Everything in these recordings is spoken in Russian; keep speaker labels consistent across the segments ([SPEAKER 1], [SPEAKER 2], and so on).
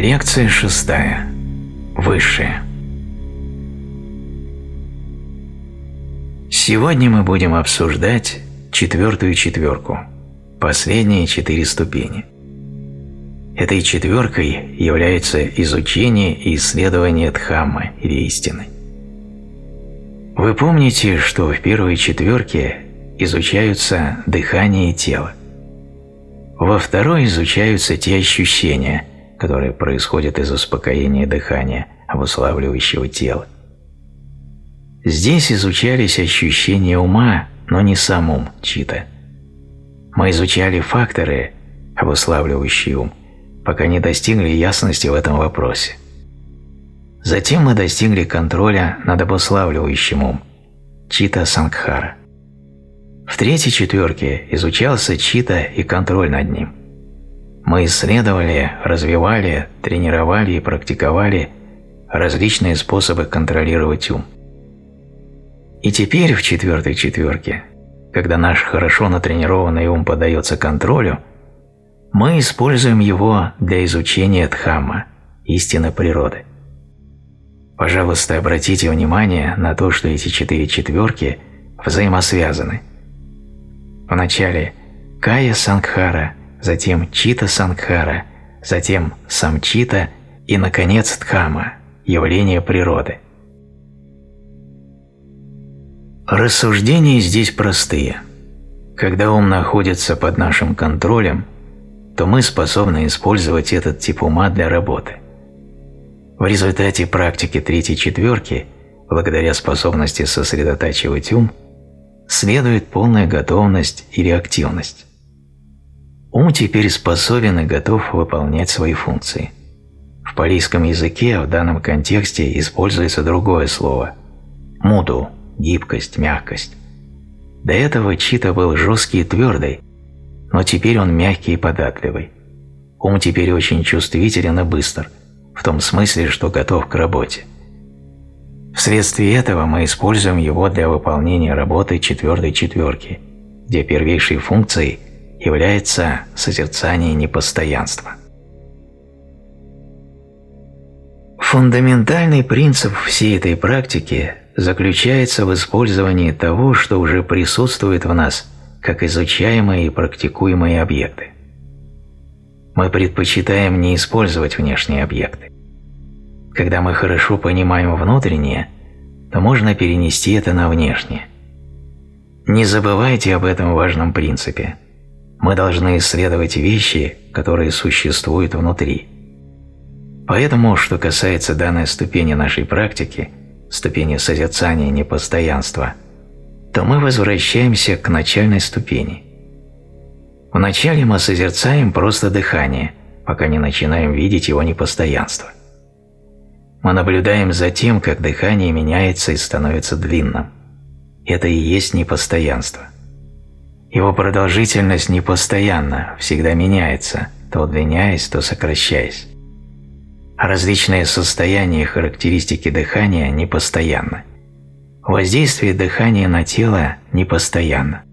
[SPEAKER 1] Лекция шестая. Высшая. Сегодня мы будем обсуждать четвертую четверку, последние четыре ступени. Этой четверкой является изучение и исследование Дхаммы или истины. Вы помните, что в первой четверке изучаются дыхание и тело. Во второй изучаются те ощущения, которые происходят из успокоения дыхания, обуславливающего тело. Здесь изучались ощущения ума, но не сам ум, чита. Мы изучали факторы, обуславливающие ум, пока не достигли ясности в этом вопросе. Затем мы достигли контроля над обуславливающим ум, чита сангхара. В третьей четверке изучался чита и контроль над ним. Мы исследовали, развивали, тренировали и практиковали различные способы контролировать ум. И теперь в четвертой четверке, когда наш хорошо натренированный ум подается контролю, мы используем его для изучения Дхамма, истины природы. Пожалуйста, обратите внимание на то, что эти четыре четверки взаимосвязаны – Вначале Кая Сангхара, затем Чита Сангхара, затем Самчита и, наконец, Дхама – явление природы. Рассуждения здесь простые. Когда ум находится под нашим контролем, то мы способны использовать этот тип ума для работы. В результате практики третьей четверки, благодаря способности сосредотачивать ум – следует полная готовность и реактивность. Ум теперь способен и готов выполнять свои функции. В палийском языке в данном контексте используется другое слово – муду – гибкость, мягкость. До этого Чита был жесткий и твердый, но теперь он мягкий и податливый. Ум теперь очень чувствителен и быстр, в том смысле, что готов к работе. Вследствие этого мы используем его для выполнения работы четвертой четверки, где первейшей функцией является созерцание непостоянства. Фундаментальный принцип всей этой практики заключается в использовании того, что уже присутствует в нас, как изучаемые и практикуемые объекты. Мы предпочитаем не использовать внешние объекты. Когда мы хорошо понимаем внутреннее, то можно перенести это на внешнее. Не забывайте об этом важном принципе. Мы должны исследовать вещи, которые существуют внутри. Поэтому, что касается данной ступени нашей практики, ступени созерцания непостоянства, то мы возвращаемся к начальной ступени. Вначале мы созерцаем просто дыхание, пока не начинаем видеть его непостоянство мы наблюдаем за тем, как дыхание меняется и становится длинным. Это и есть непостоянство. Его продолжительность непостоянна, всегда меняется, то удлиняясь, то сокращаясь. А различные состояния и характеристики дыхания непостоянны. Воздействие дыхания на тело непостоянно.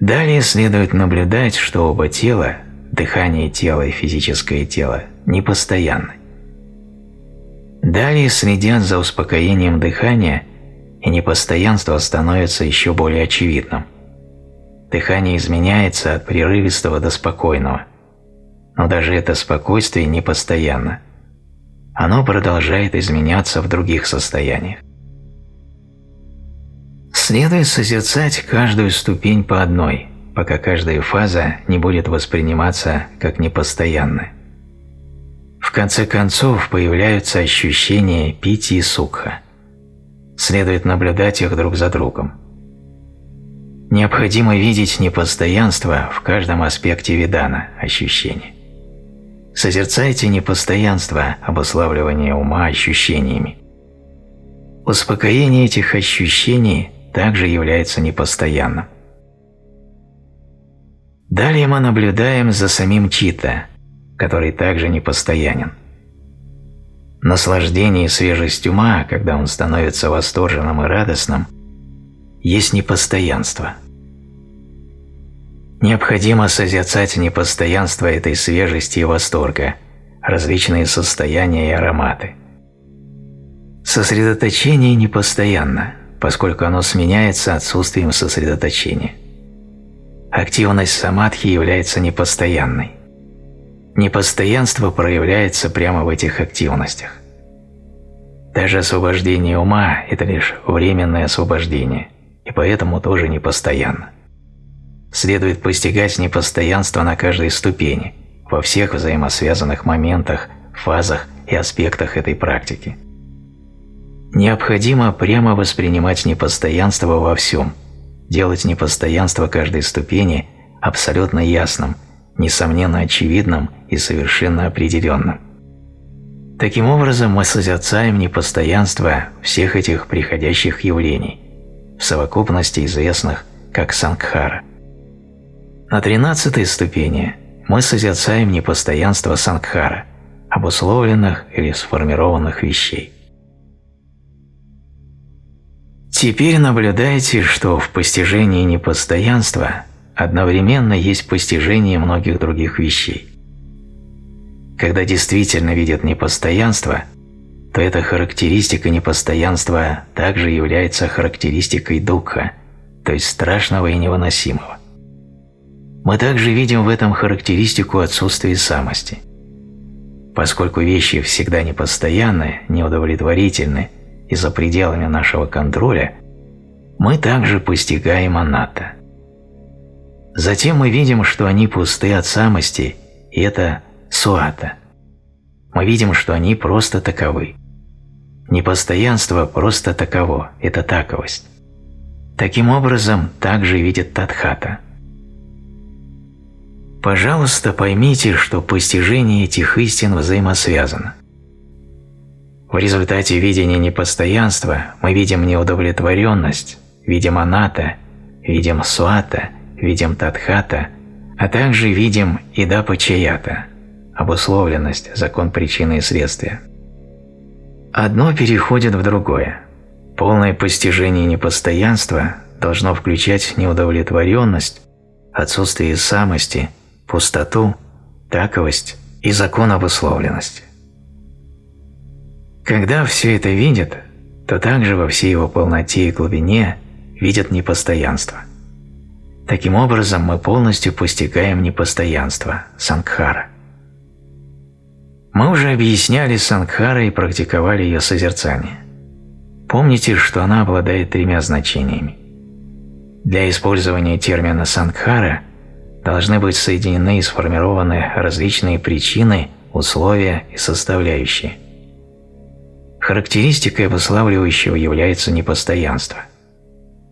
[SPEAKER 1] Далее следует наблюдать, что оба тела, дыхание тела и физическое тело, непостоянны. Далее следят за успокоением дыхания, и непостоянство становится еще более очевидным. Дыхание изменяется от прерывистого до спокойного. Но даже это спокойствие непостоянно. Оно продолжает изменяться в других состояниях. Следует созерцать каждую ступень по одной, пока каждая фаза не будет восприниматься как непостоянная. В конце концов появляются ощущения пити и сукха. Следует наблюдать их друг за другом. Необходимо видеть непостоянство в каждом аспекте видана ощущения. Созерцайте непостоянство обуславливания ума ощущениями. Успокоение этих ощущений также является непостоянным. Далее мы наблюдаем за самим чита, который также непостоянен. Наслаждение и свежесть ума, когда он становится восторженным и радостным, есть непостоянство. Необходимо созерцать непостоянство этой свежести и восторга, различные состояния и ароматы. Сосредоточение непостоянно, поскольку оно сменяется отсутствием сосредоточения. Активность самадхи является непостоянной. Непостоянство проявляется прямо в этих активностях. Даже освобождение ума – это лишь временное освобождение, и поэтому тоже непостоянно. Следует постигать непостоянство на каждой ступени, во всех взаимосвязанных моментах, фазах и аспектах этой практики. Необходимо прямо воспринимать непостоянство во всем, делать непостоянство каждой ступени абсолютно ясным, несомненно очевидным и совершенно определенным. Таким образом мы созерцаем непостоянство всех этих приходящих явлений, в совокупности известных как Сангхара. На тринадцатой ступени мы созерцаем непостоянство Сангхара, обусловленных или сформированных вещей. Теперь наблюдайте, что в постижении непостоянства одновременно есть постижение многих других вещей. Когда действительно видят непостоянство, то эта характеристика непостоянства также является характеристикой духа, то есть страшного и невыносимого. Мы также видим в этом характеристику отсутствия самости. Поскольку вещи всегда непостоянны, неудовлетворительны, и за пределами нашего контроля, мы также постигаем аната. Затем мы видим, что они пусты от самости, и это суата. Мы видим, что они просто таковы. Непостоянство просто таково, это таковость. Таким образом, также видит Тадхата. Пожалуйста, поймите, что постижение этих истин взаимосвязано. В результате видения непостоянства мы видим неудовлетворенность, видим аната, видим суата, видим татхата, а также видим идапачаята, обусловленность, закон причины и следствия. Одно переходит в другое. Полное постижение непостоянства должно включать неудовлетворенность, отсутствие самости, пустоту, таковость и закон обусловленности. Когда все это видят, то также во всей его полноте и глубине видят непостоянство. Таким образом, мы полностью постигаем непостоянство, сангхара. Мы уже объясняли сангхара и практиковали ее созерцание. Помните, что она обладает тремя значениями. Для использования термина сангхара должны быть соединены и сформированы различные причины, условия и составляющие. Характеристикой обуславливающего является непостоянство.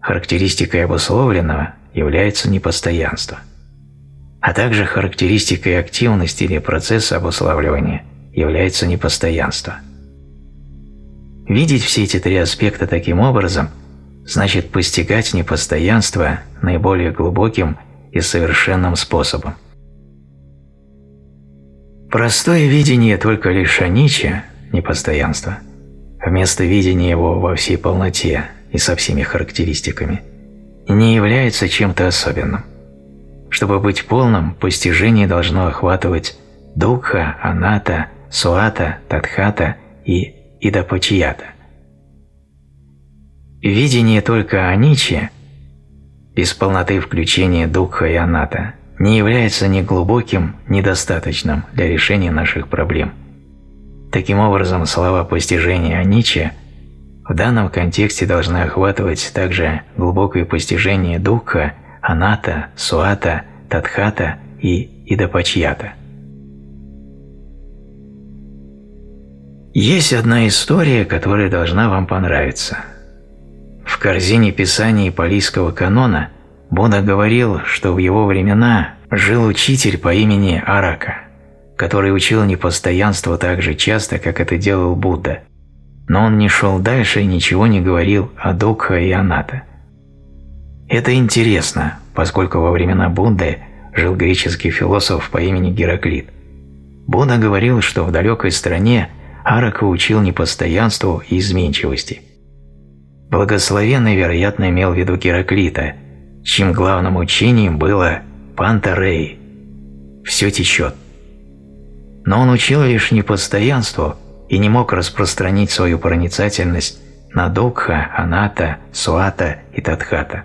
[SPEAKER 1] Характеристикой обусловленного является непостоянство. А также характеристикой активности или процесса обуславливания является непостоянство. Видеть все эти три аспекта таким образом значит постигать непостоянство наиболее глубоким и совершенным способом. Простое видение только лишь анича, непостоянства – вместо видения его во всей полноте и со всеми характеристиками, не является чем-то особенным. Чтобы быть полным, постижение должно охватывать духа, аната, суата, татхата и идапачията. Видение только аничи, без полноты включения духа и аната, не является ни глубоким, ни достаточным для решения наших проблем – Таким образом, слова постижения Анича в данном контексте должны охватывать также глубокое постижение духа, аната, суата, татхата и идапачьята. Есть одна история, которая должна вам понравиться. В корзине писаний палийского канона Будда говорил, что в его времена жил учитель по имени Арака – который учил непостоянство так же часто, как это делал Будда, но он не шел дальше и ничего не говорил о Дукха и Аната. Это интересно, поскольку во времена Будды жил греческий философ по имени Гераклит. Будда говорил, что в далекой стране Арака учил непостоянству и изменчивости. Благословенный, вероятно, имел в виду Гераклита, чьим главным учением было «панта рей» – «все течет». но он учил лишь непостоянству и не мог распространить свою проницательность на Дукха, Аната, Суата и Тадхата.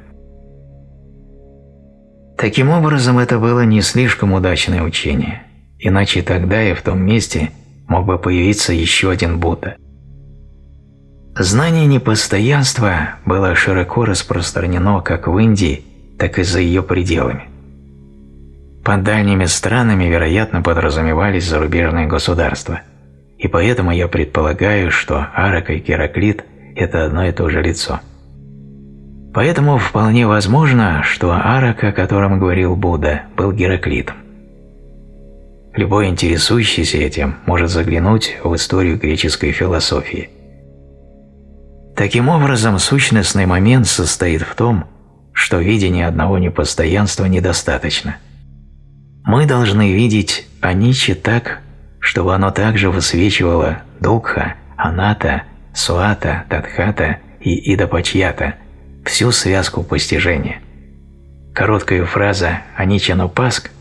[SPEAKER 1] Таким образом, это было не слишком удачное учение, иначе тогда и в том месте мог бы появиться еще один Будда. Знание непостоянства было широко распространено как в Индии, так и за ее пределами. Под дальними странами, вероятно, подразумевались зарубежные государства, и поэтому я предполагаю, что Арака и Гераклит – это одно и то же лицо. Поэтому вполне возможно, что Арака, о котором говорил Будда, был Гераклитом. Любой интересующийся этим может заглянуть в историю греческой философии. Таким образом, сущностный момент состоит в том, что видение одного непостоянства недостаточно. Мы должны видеть Аничи так, чтобы оно также высвечивало Дукха, Аната, Суата, Тадхата и Идапачьята, всю связку постижения. Короткая фраза «Аничанупаск»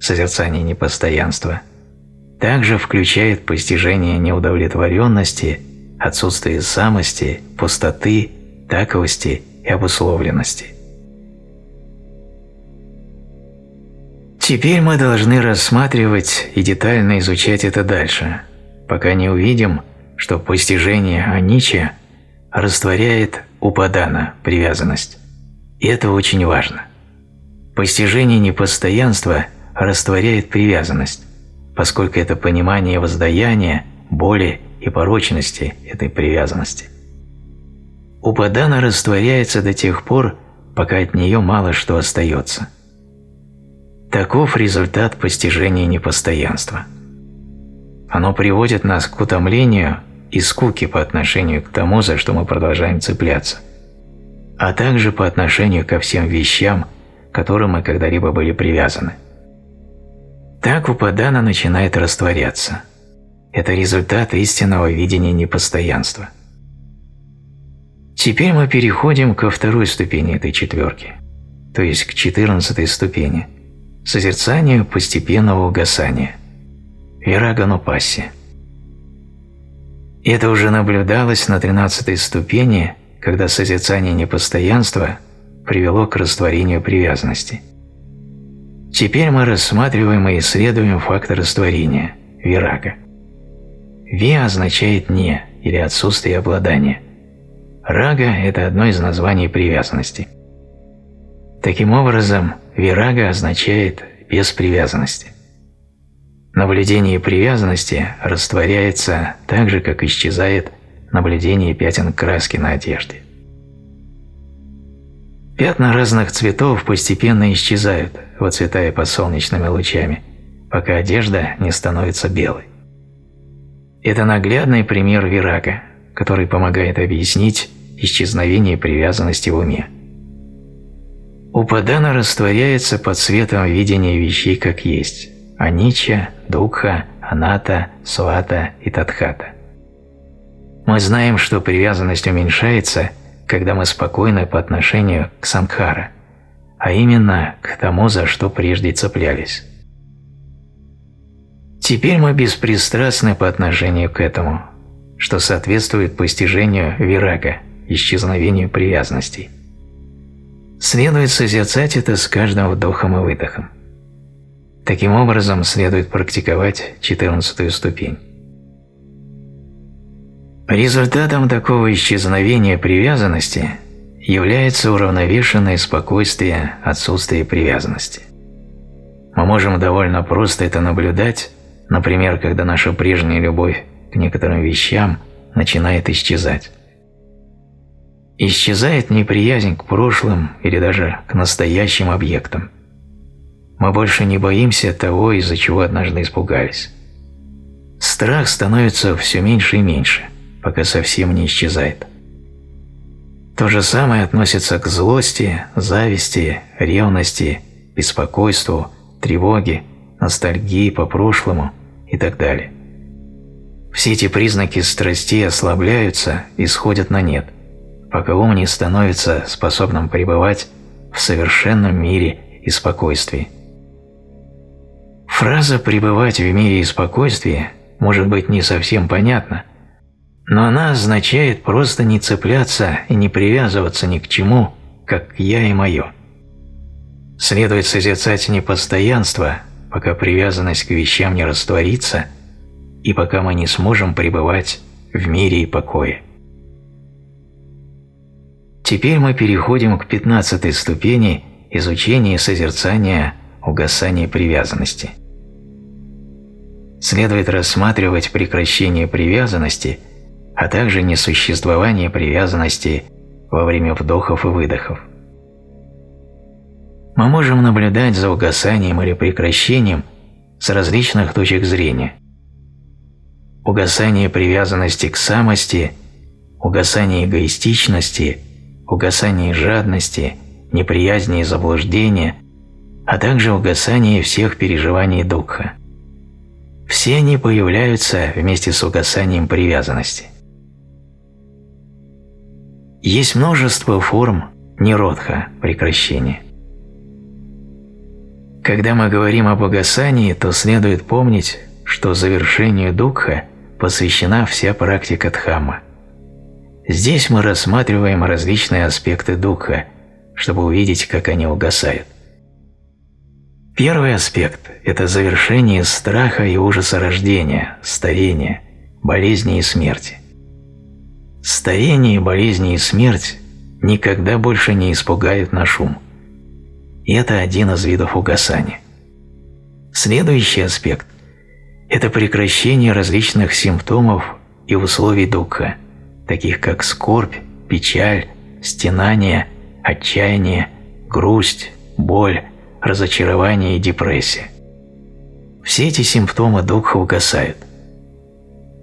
[SPEAKER 1] созерцание непостоянства также включает постижение неудовлетворенности, отсутствие самости, пустоты, таковости и обусловленности. Теперь мы должны рассматривать и детально изучать это дальше, пока не увидим, что постижение Анича растворяет упадана, привязанность. И это очень важно. Постижение непостоянства растворяет привязанность, поскольку это понимание воздаяния, боли и порочности этой привязанности. Упадана растворяется до тех пор, пока от нее мало что остается – Таков результат постижения непостоянства. Оно приводит нас к утомлению и скуке по отношению к тому, за что мы продолжаем цепляться, а также по отношению ко всем вещам, к которым мы когда-либо были привязаны. Так упадана начинает растворяться. Это результат истинного видения непостоянства. Теперь мы переходим ко второй ступени этой четверки, то есть к четырнадцатой ступени – созерцанию постепенного угасания, вираганупасси. Это уже наблюдалось на тринадцатой ступени, когда созерцание непостоянства привело к растворению привязанности. Теперь мы рассматриваем и исследуем факт растворения – вирага. Ви означает «не» или отсутствие обладания. Рага – это одно из названий привязанности. Таким образом, вирага означает «без привязанности». Наблюдение привязанности растворяется так же, как исчезает наблюдение пятен краски на одежде. Пятна разных цветов постепенно исчезают, выцветая под солнечными лучами, пока одежда не становится белой. Это наглядный пример вирага, который помогает объяснить исчезновение привязанности в уме. Упадана растворяется под светом видения вещей как есть – анича, дукха, аната, суата и тадхата. Мы знаем, что привязанность уменьшается, когда мы спокойны по отношению к санхара, а именно к тому, за что прежде цеплялись. Теперь мы беспристрастны по отношению к этому, что соответствует постижению вирага, исчезновению привязанностей. Следует созерцать это с каждым вдохом и выдохом. Таким образом, следует практиковать четырнадцатую ступень. Результатом такого исчезновения привязанности является уравновешенное спокойствие отсутствия привязанности. Мы можем довольно просто это наблюдать, например, когда наша прежняя любовь к некоторым вещам начинает исчезать. Исчезает неприязнь к прошлым или даже к настоящим объектам. Мы больше не боимся того, из-за чего однажды испугались. Страх становится все меньше и меньше, пока совсем не исчезает. То же самое относится к злости, зависти, ревности, беспокойству, тревоге, ностальгии по прошлому и так далее. Все эти признаки страстей ослабляются и сходят на нет пока ум не становится способным пребывать в совершенном мире и спокойствии. Фраза «пребывать в мире и спокойствии» может быть не совсем понятна, но она означает просто не цепляться и не привязываться ни к чему, как «я» и «моё». Следует созерцать непостоянство, пока привязанность к вещам не растворится и пока мы не сможем пребывать в мире и покое. Теперь мы переходим к пятнадцатой ступени изучения и созерцания угасания привязанности. Следует рассматривать прекращение привязанности, а также несуществование привязанности во время вдохов и выдохов. Мы можем наблюдать за угасанием или прекращением с различных точек зрения. Угасание привязанности к самости, угасание эгоистичности, угасание жадности, неприязни и заблуждения, а также угасание всех переживаний духа. Все они появляются вместе с угасанием привязанности. Есть множество форм ниродха – прекращения. Когда мы говорим об угасании, то следует помнить, что завершению духа посвящена вся практика Дхамма. Здесь мы рассматриваем различные аспекты духа, чтобы увидеть, как они угасают. Первый аспект – это завершение страха и ужаса рождения, старения, болезни и смерти. Старение, болезни и смерть никогда больше не испугают наш ум – и это один из видов угасания. Следующий аспект – это прекращение различных симптомов и условий духа, таких как скорбь, печаль, стенание, отчаяние, грусть, боль, разочарование и депрессия. Все эти симптомы духа угасают.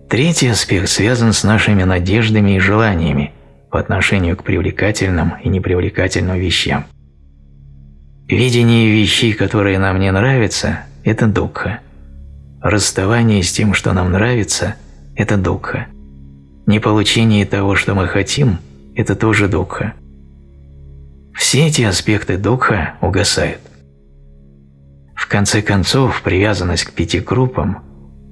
[SPEAKER 1] Третий аспект связан с нашими надеждами и желаниями по отношению к привлекательным и непривлекательным вещам. Видение вещей, которые нам не нравятся – это духа. Расставание с тем, что нам нравится – это духа. Неполучение того, что мы хотим – это тоже духа. Все эти аспекты духа угасают. В конце концов, привязанность к пяти группам,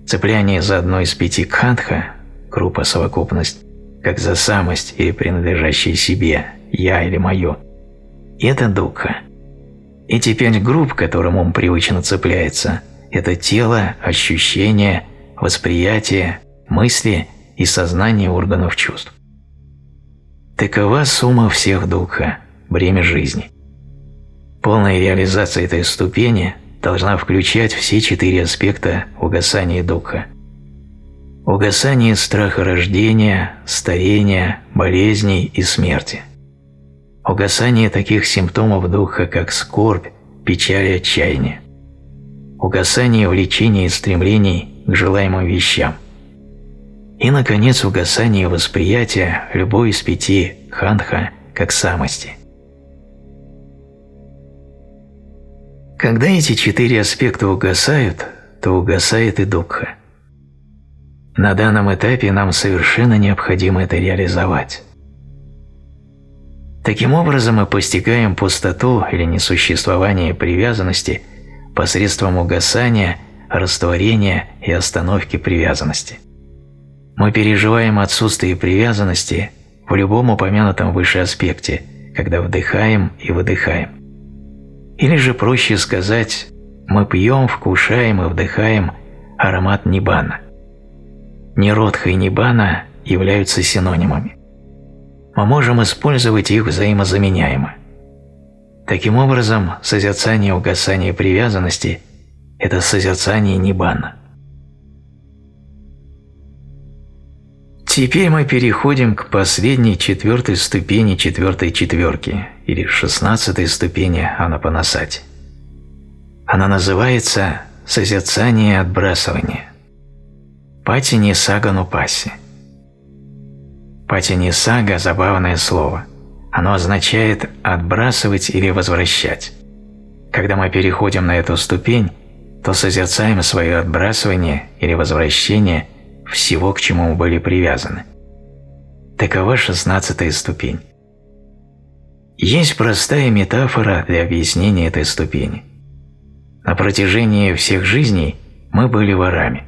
[SPEAKER 1] цепляние за одну из пяти кхатха, группа совокупность, как за самость или принадлежащее себе, я или мое, это духа. И теперь групп, к которым ум привычно цепляется, это тело, ощущения, восприятие, мысли и сознание органов чувств. Такова сумма всех духа, бремя жизни. Полная реализация этой ступени должна включать все четыре аспекта угасания духа. Угасание страха рождения, старения, болезней и смерти – угасание таких симптомов духа, как скорбь, печаль и отчаяние, угасание влечения и стремлений к желаемым вещам, и, наконец, угасание восприятия любой из пяти ханха как самости. Когда эти четыре аспекта угасают, то угасает и духа. На данном этапе нам совершенно необходимо это реализовать. Таким образом мы постигаем пустоту или несуществование привязанности посредством угасания, растворения и остановки привязанности. Мы переживаем отсутствие привязанности в любом упомянутом выше аспекте, когда вдыхаем и выдыхаем. Или же проще сказать, мы пьем, вкушаем и вдыхаем аромат Нибана. Ниродха и Нибана являются синонимами мы можем использовать их взаимозаменяемо. Таким образом, созерцание угасания привязанности – это созерцание Ниббана. Теперь мы переходим к последней четвертой ступени четвертой четверки, или шестнадцатой ступени Анапанасати. Она называется «Созерцание отбрасывания» – Патини Саганупаси. Патинисага – забавное слово. Оно означает «отбрасывать» или «возвращать». Когда мы переходим на эту ступень, то созерцаем свое отбрасывание или возвращение всего, к чему мы были привязаны. Такова шестнадцатая ступень. Есть простая метафора для объяснения этой ступени. На протяжении всех жизней мы были ворами.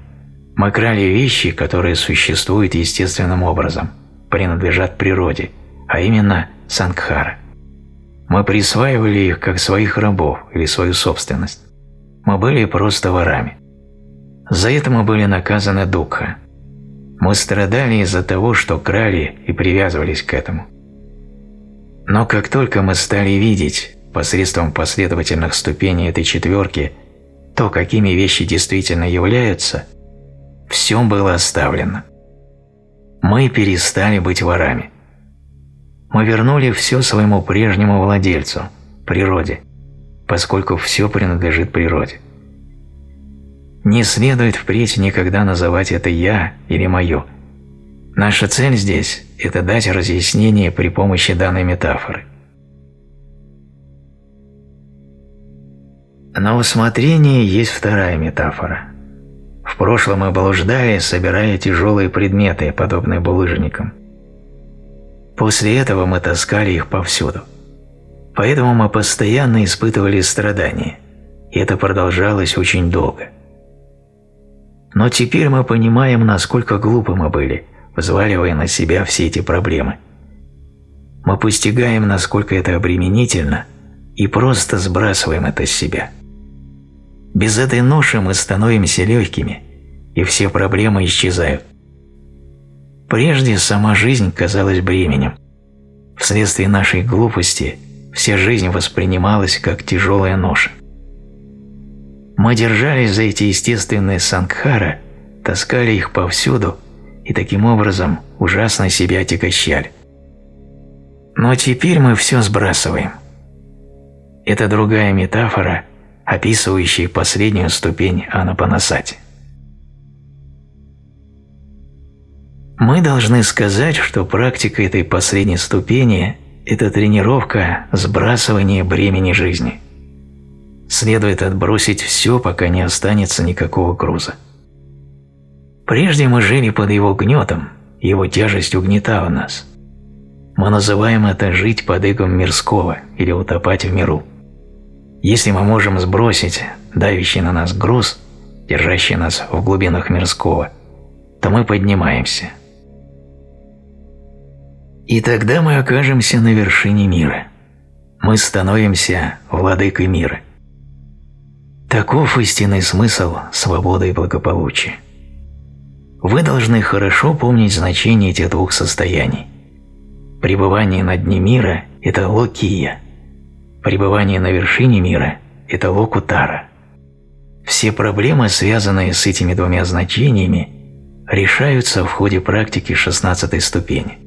[SPEAKER 1] Мы крали вещи, которые существуют естественным образом, принадлежат природе, а именно сангхара. Мы присваивали их как своих рабов или свою собственность. Мы были просто ворами. За это мы были наказаны Дукха. Мы страдали из-за того, что крали и привязывались к этому. Но как только мы стали видеть посредством последовательных ступеней этой четверки то, какими вещи действительно являются, все было оставлено. Мы перестали быть ворами. Мы вернули все своему прежнему владельцу, природе, поскольку все принадлежит природе. Не следует впредь никогда называть это «я» или «моё». Наша цель здесь – это дать разъяснение при помощи данной метафоры. На усмотрение есть вторая метафора. В прошлом мы блуждали, собирая тяжелые предметы, подобные булыжникам. После этого мы таскали их повсюду. Поэтому мы постоянно испытывали страдания, и это продолжалось очень долго. Но теперь мы понимаем, насколько глупы мы были, взваливая на себя все эти проблемы. Мы постигаем, насколько это обременительно, и просто сбрасываем это с себя. Без этой ноши мы становимся легкими, и все проблемы исчезают. Прежде сама жизнь казалась бременем. Вследствие нашей глупости вся жизнь воспринималась как тяжелая ноша. Мы держались за эти естественные сангхара, таскали их повсюду и таким образом ужасно себя отягощали. Но теперь мы все сбрасываем. Это другая метафора, описывающая последнюю ступень анапанасати. Мы должны сказать, что практика этой последней ступени – это тренировка сбрасывания бремени жизни – следует отбросить все, пока не останется никакого груза. Прежде мы жили под его гнетом, его тяжесть угнетала нас. Мы называем это «жить под игом мирского» или «утопать в миру». Если мы можем сбросить давящий на нас груз, держащий нас в глубинах мирского, то мы поднимаемся. И тогда мы окажемся на вершине мира. Мы становимся владыкой мира – Таков истинный смысл свободы и благополучия. Вы должны хорошо помнить значение этих двух состояний. Пребывание на дне мира – это локия. Пребывание на вершине мира – это локутара. Все проблемы, связанные с этими двумя значениями, решаются в ходе практики 16 ступени.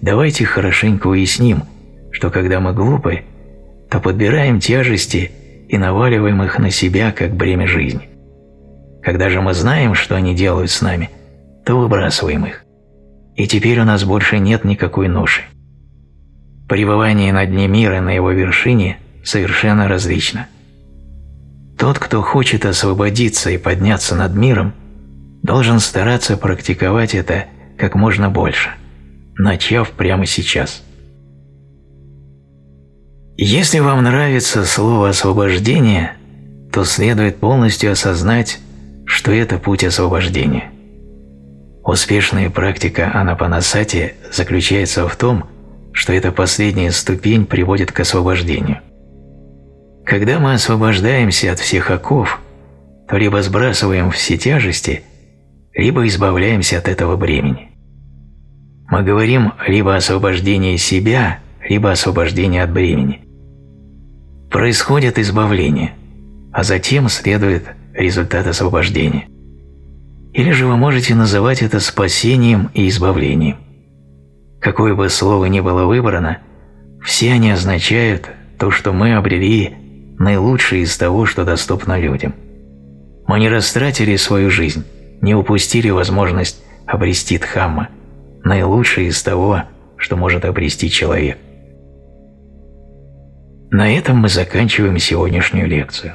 [SPEAKER 1] Давайте хорошенько уясним, что когда мы глупы, то подбираем тяжести – и наваливаем их на себя, как бремя жизни. Когда же мы знаем, что они делают с нами, то выбрасываем их. И теперь у нас больше нет никакой ноши. Пребывание на дне мира на его вершине совершенно различно. Тот, кто хочет освободиться и подняться над миром, должен стараться практиковать это как можно больше, начав прямо сейчас – если вам нравится слово «освобождение», то следует полностью осознать, что это путь освобождения. Успешная практика анапанасати заключается в том, что эта последняя ступень приводит к освобождению. Когда мы освобождаемся от всех оков, то либо сбрасываем все тяжести, либо избавляемся от этого бремени. Мы говорим либо освобождение себя, либо освобождение от бремени происходит избавление, а затем следует результат освобождения. Или же вы можете называть это спасением и избавлением. Какое бы слово ни было выбрано, все они означают то, что мы обрели наилучшее из того, что доступно людям. Мы не растратили свою жизнь, не упустили возможность обрести Дхамма, наилучшее из того, что может обрести человек. На этом мы заканчиваем сегодняшнюю лекцию.